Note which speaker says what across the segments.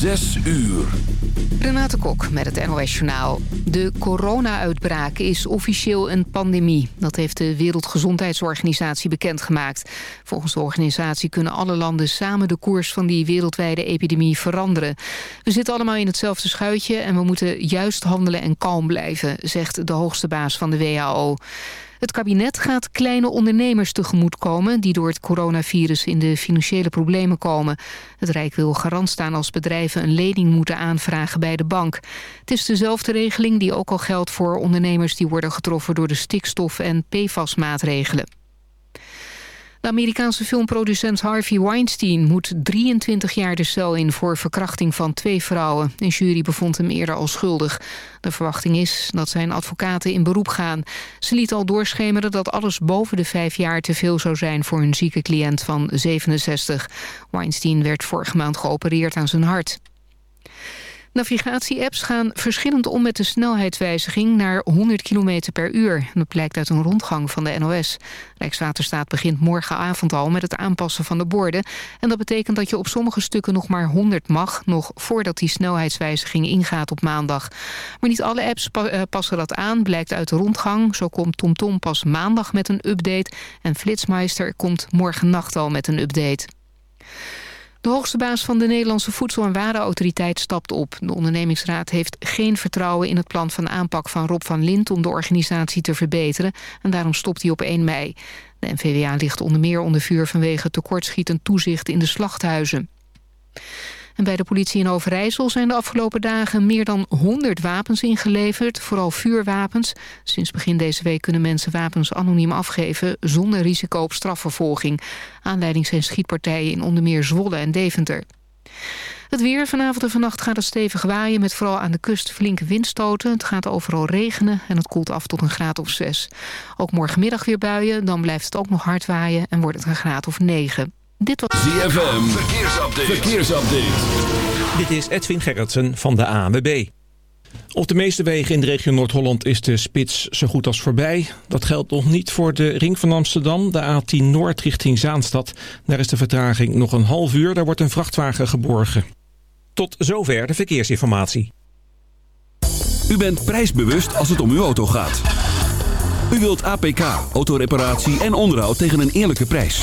Speaker 1: Zes uur.
Speaker 2: Renate Kok met het NOS Journaal. De corona-uitbraak is officieel een pandemie. Dat heeft de Wereldgezondheidsorganisatie bekendgemaakt. Volgens de organisatie kunnen alle landen samen de koers van die wereldwijde epidemie veranderen. We zitten allemaal in hetzelfde schuitje en we moeten juist handelen en kalm blijven, zegt de hoogste baas van de WHO. Het kabinet gaat kleine ondernemers tegemoetkomen... die door het coronavirus in de financiële problemen komen. Het Rijk wil garant staan als bedrijven een lening moeten aanvragen bij de bank. Het is dezelfde regeling die ook al geldt voor ondernemers... die worden getroffen door de stikstof- en PFAS-maatregelen. De Amerikaanse filmproducent Harvey Weinstein moet 23 jaar de cel in voor verkrachting van twee vrouwen. Een jury bevond hem eerder al schuldig. De verwachting is dat zijn advocaten in beroep gaan. Ze liet al doorschemeren dat alles boven de vijf jaar te veel zou zijn voor een zieke cliënt van 67. Weinstein werd vorige maand geopereerd aan zijn hart. Navigatie-apps gaan verschillend om met de snelheidswijziging naar 100 km per uur. Dat blijkt uit een rondgang van de NOS. Rijkswaterstaat begint morgenavond al met het aanpassen van de borden. En dat betekent dat je op sommige stukken nog maar 100 mag... nog voordat die snelheidswijziging ingaat op maandag. Maar niet alle apps eh, passen dat aan, blijkt uit de rondgang. Zo komt TomTom pas maandag met een update... en Flitsmeister komt morgen nacht al met een update. De hoogste baas van de Nederlandse Voedsel- en Warenautoriteit stapt op. De ondernemingsraad heeft geen vertrouwen in het plan van aanpak van Rob van Lint... om de organisatie te verbeteren en daarom stopt hij op 1 mei. De NVWA ligt onder meer onder vuur vanwege tekortschietend toezicht in de slachthuizen. Bij de politie in Overijssel zijn de afgelopen dagen meer dan 100 wapens ingeleverd, vooral vuurwapens. Sinds begin deze week kunnen mensen wapens anoniem afgeven zonder risico op strafvervolging. Aanleiding zijn schietpartijen in onder meer Zwolle en Deventer. Het weer vanavond en vannacht gaat het stevig waaien... met vooral aan de kust flinke windstoten. Het gaat overal regenen en het koelt af tot een graad of zes. Ook morgenmiddag weer buien, dan blijft het ook nog hard waaien... en wordt het een graad of negen.
Speaker 1: Dit was... ZFM, verkeersupdate. verkeersupdate.
Speaker 3: Dit is Edwin Gerritsen van de ANWB. Op de meeste wegen in de regio Noord-Holland is de spits zo goed als voorbij. Dat geldt nog niet voor de ring van Amsterdam, de A10 Noord richting Zaanstad. Daar is de vertraging nog een half uur, daar wordt een vrachtwagen geborgen. Tot zover de verkeersinformatie.
Speaker 1: U bent prijsbewust als het om uw auto gaat. U wilt APK, autoreparatie en onderhoud tegen een eerlijke prijs.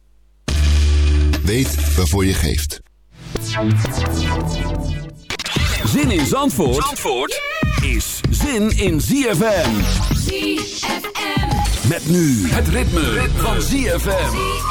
Speaker 4: Weet waarvoor je geeft.
Speaker 1: Zin in Zandvoort, Zandvoort is zin in ZFM.
Speaker 5: ZFM.
Speaker 1: Met nu het ritme, van ZFM.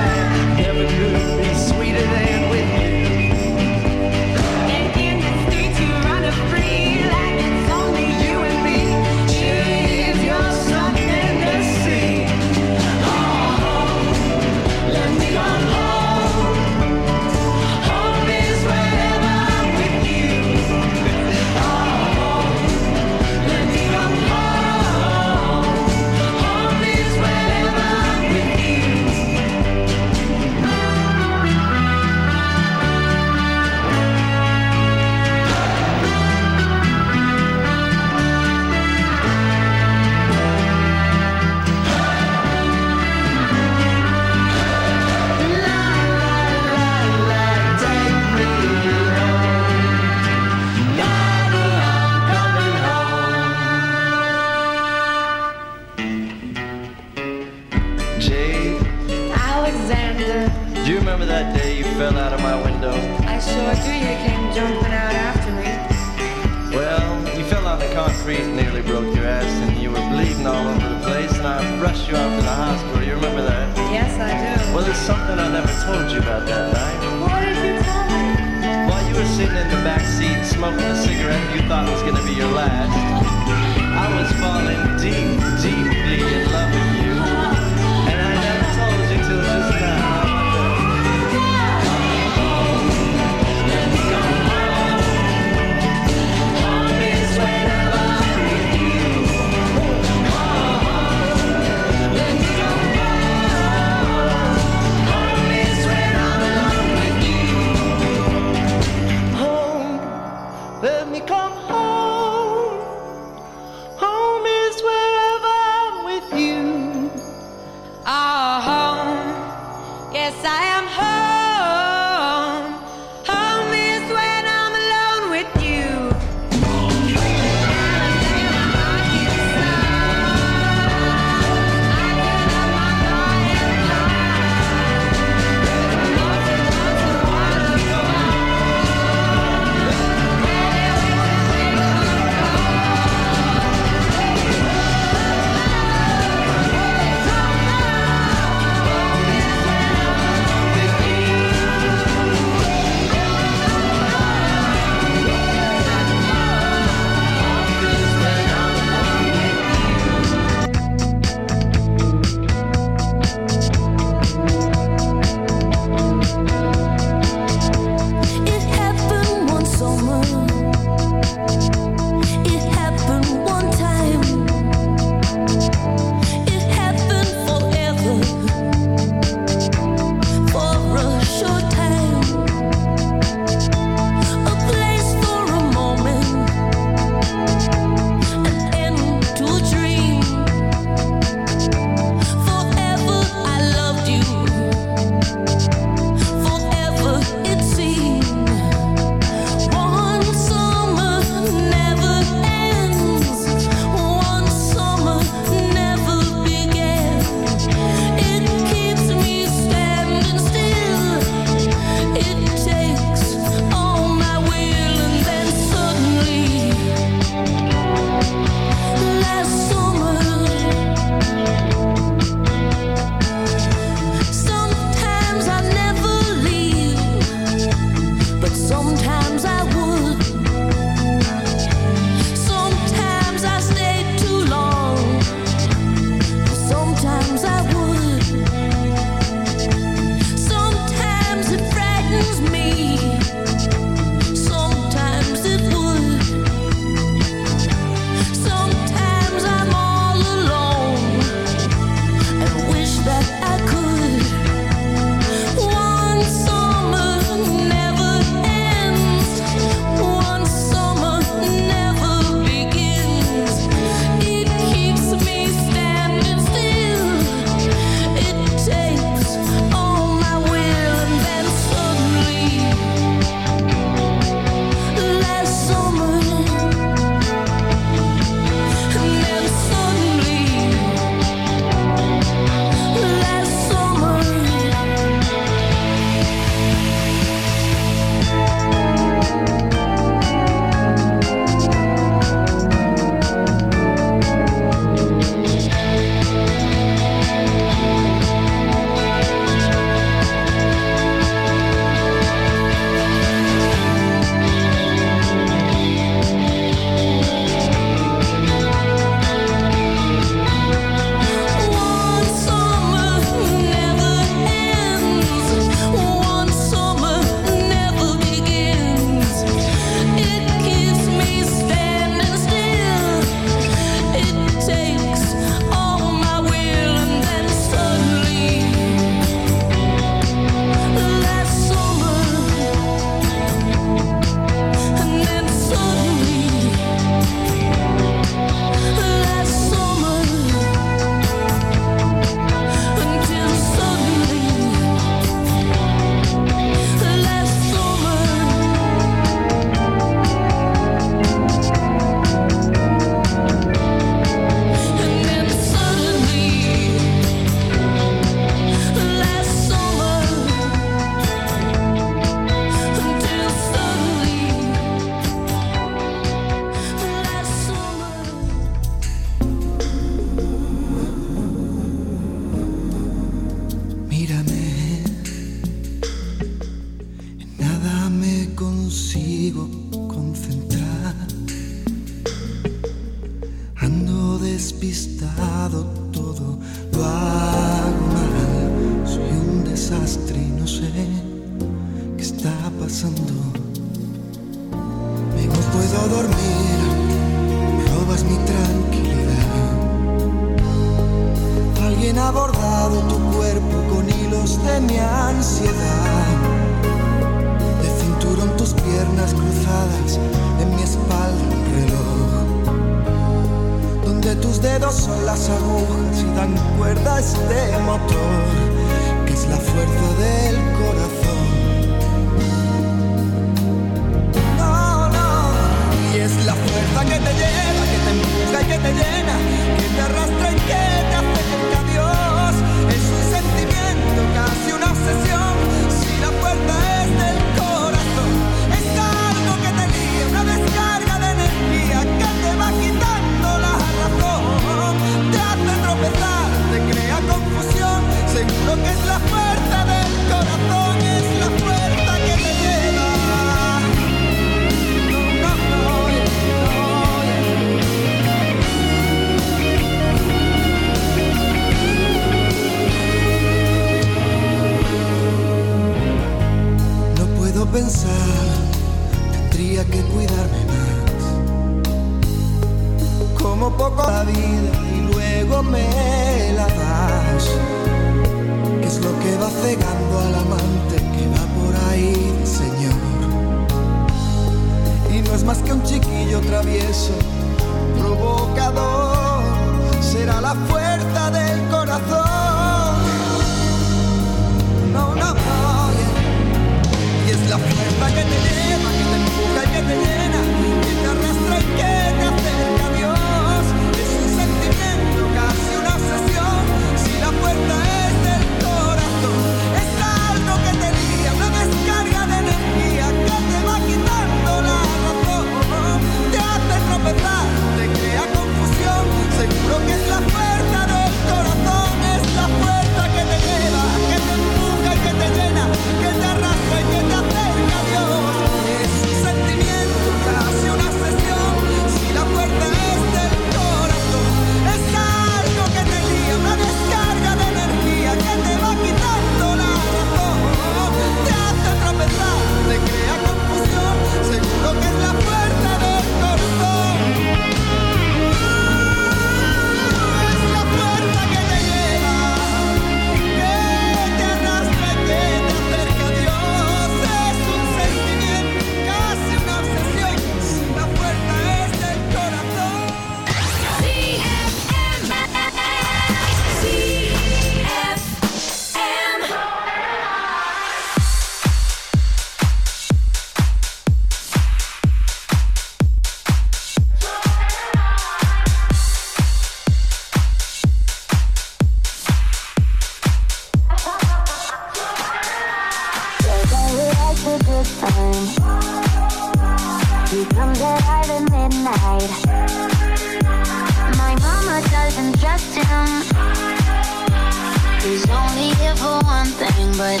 Speaker 6: He's only here for one thing, but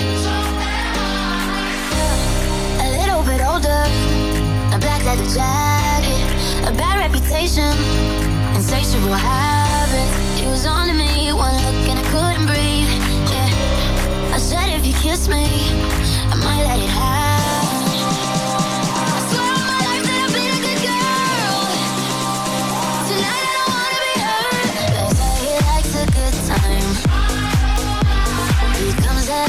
Speaker 6: a little bit older, a black leather jacket, a bad reputation, insatiable habits. He was on to me, one look and I couldn't breathe. Yeah, I said if you kiss me, I might let it happen.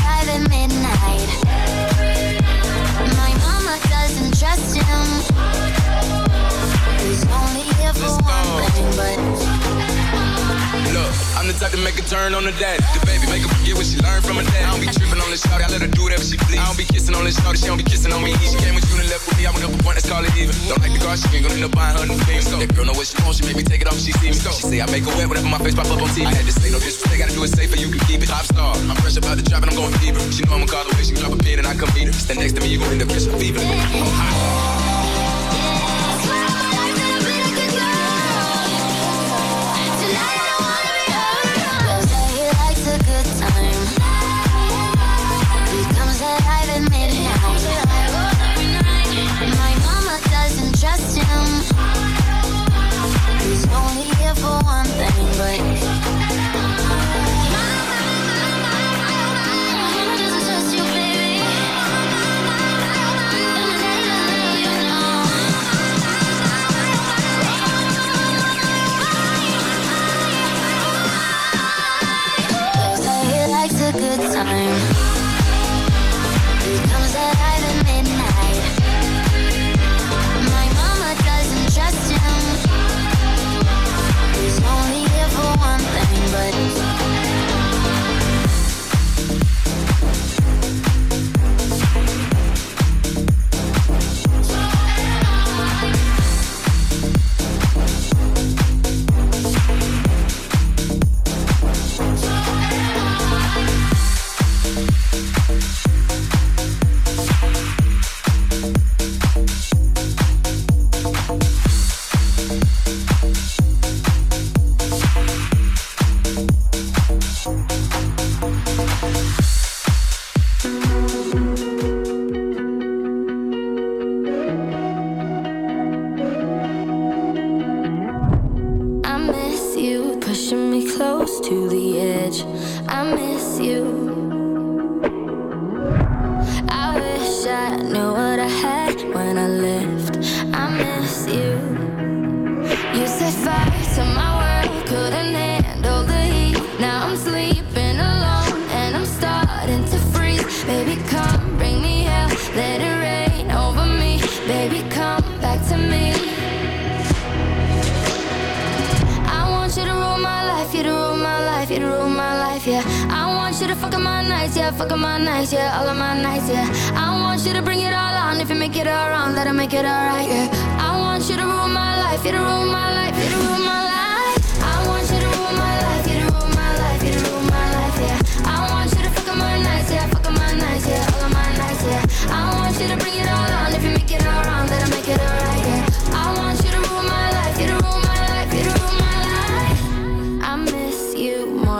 Speaker 6: Alive at midnight. My mama doesn't trust him. He's only here for one thing, but
Speaker 7: Look, I'm the type to make a turn on the dad. The baby make her forget what she learned from her dad. I don't be tripping on this shawty, I let her do whatever she please. I don't be kissing on this shawty, she don't be kissing on me. She came with you and left me, I went up a point, let's call it even. Don't like the car, she ain't gonna end up buying her new things. That girl know what she wants, she make me take it off, she see me. She say I make her wet whenever my face pop up on TV. I had to say no disrespect, gotta do it safer, you can keep it. Top star, I'm fresh about the drop and I'm going fever. She know I'ma call the way she drop a pin and I come meet her. Stand next to me, you gon' end up catching fever. I'm hot.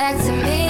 Speaker 8: back to me.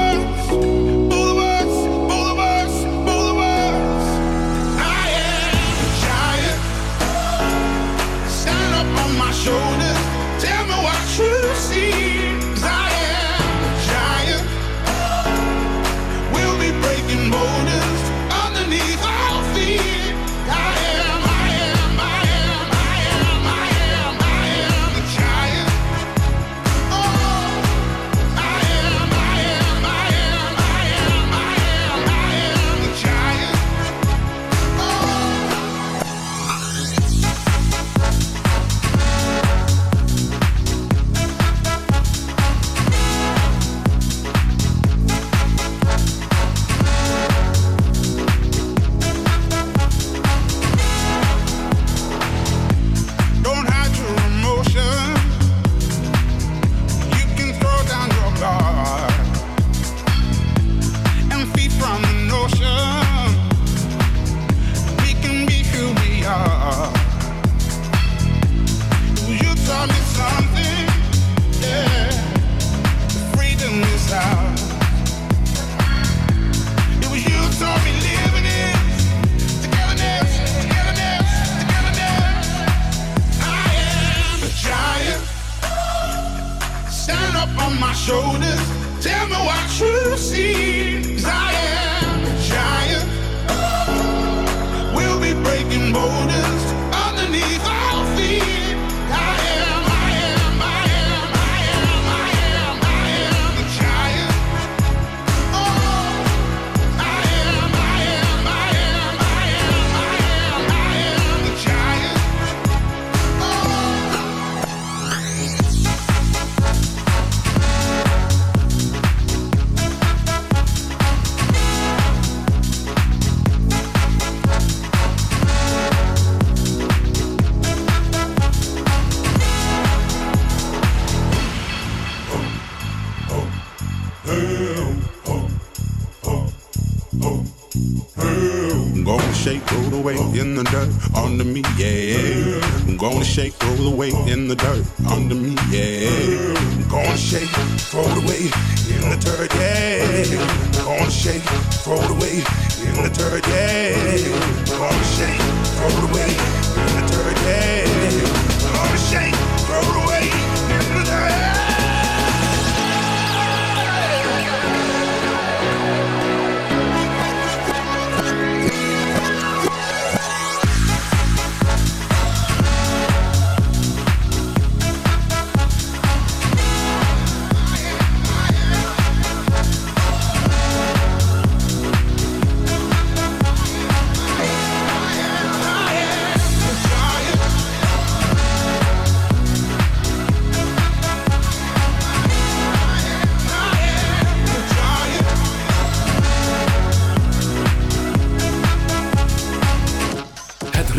Speaker 9: shoulders shoulders. Tell me what you see. Cause I am a giant. We'll be breaking borders. in the dirt.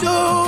Speaker 10: So.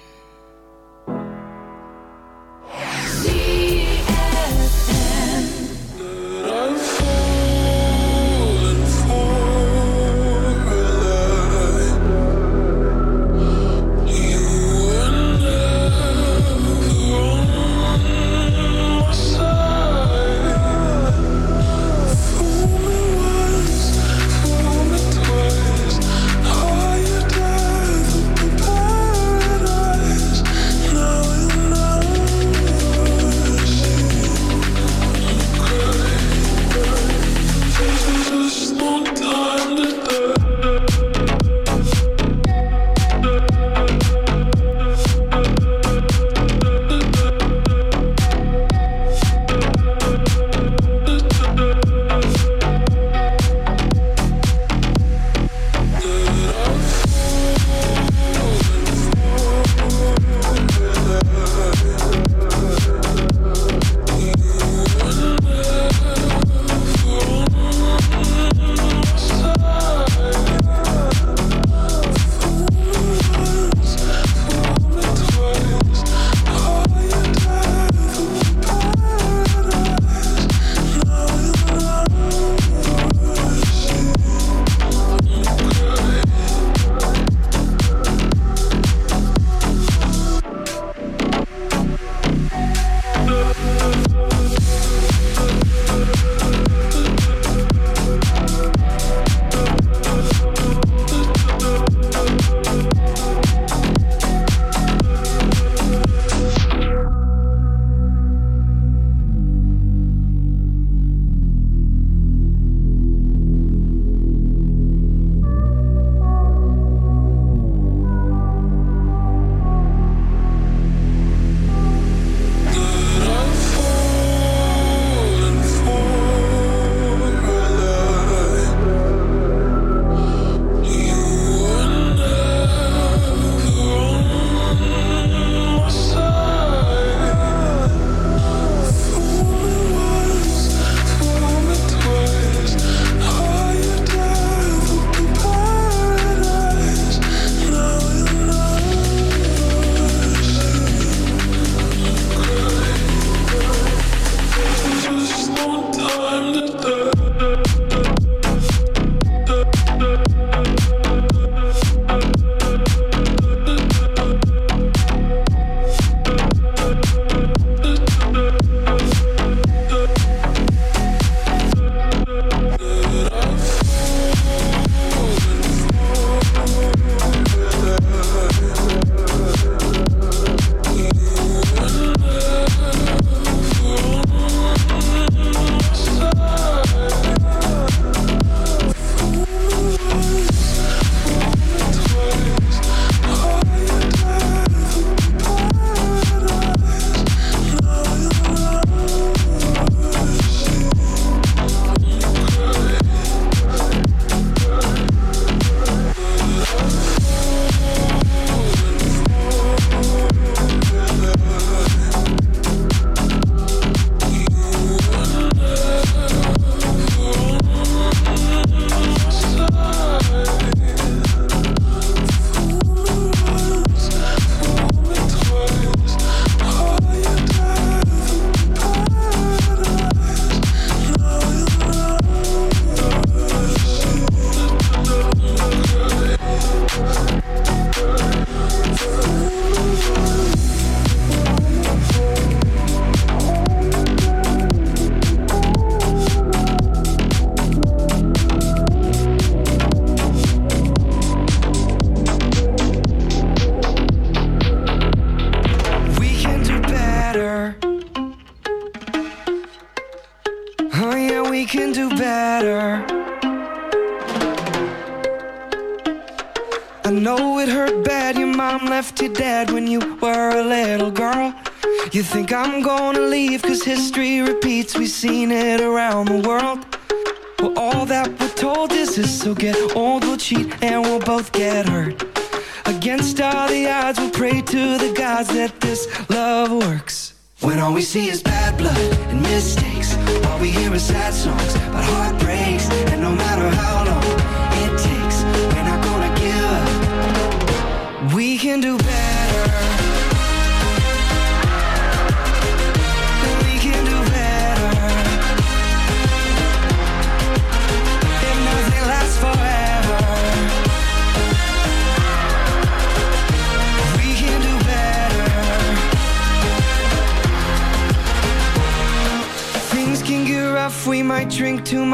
Speaker 11: See is bad blood and mistakes, all we hear is sad songs